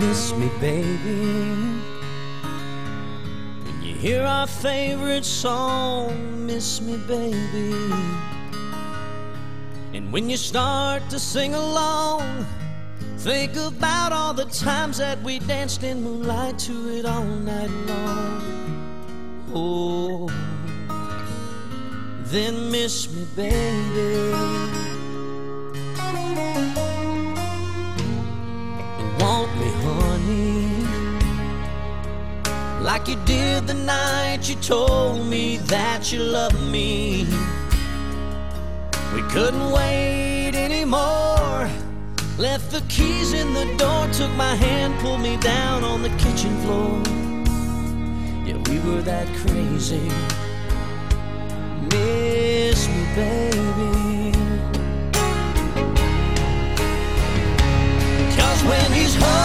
Miss me, baby. When you hear our favorite song, miss me, baby. And when you start to sing along, think about all the times that we danced in moonlight to it all night long. Oh, then miss me, baby. Like you did the night you told me that you loved me. We couldn't wait anymore. Left the keys in the door, took my hand, pulled me down on the kitchen floor. Yeah, we were that crazy. Miss me, baby. Cause when he's holding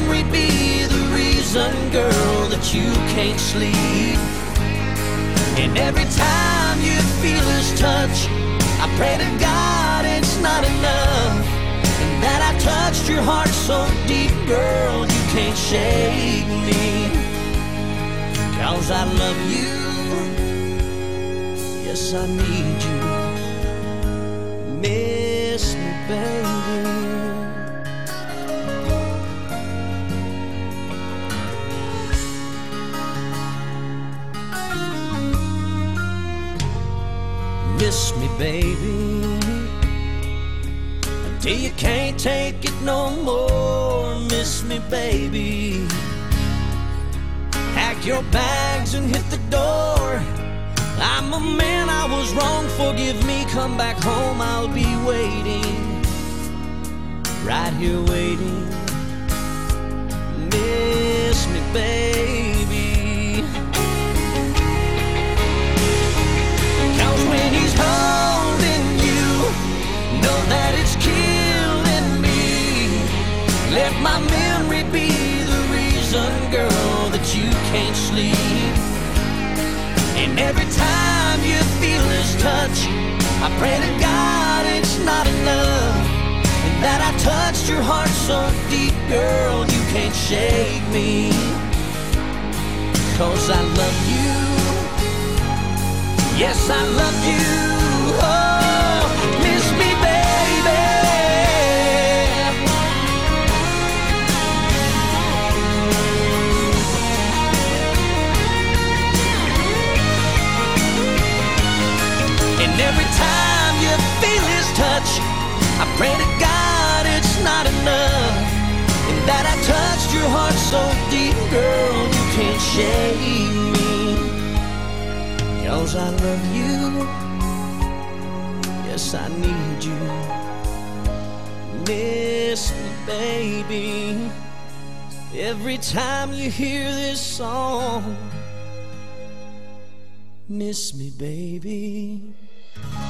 memory be the reason, girl, that you can't sleep. And every time you feel his touch, I pray to God it's not enough. And that I touched your heart so deep, girl, you can't shake me. Cause I love you. Yes, I need you. Miss me, baby. Until you can't take it no more. Miss me, baby. Pack your bags and hit the door. I'm a man, I was wrong. Forgive me, come back home. I'll be waiting. Right here waiting. Let my memory be the reason, girl, that you can't sleep. And every time you feel his touch, I pray to God it's not enough. And that I touched your heart so deep, girl, you can't shake me. Cause I love you. Yes, I love you. Every time you feel his touch, I pray to God it's not enough. And that I touched your heart so deep, girl, you can't shake me. Cause I love you. Yes, I need you. Miss me, baby. Every time you hear this song, miss me, baby. Thank you.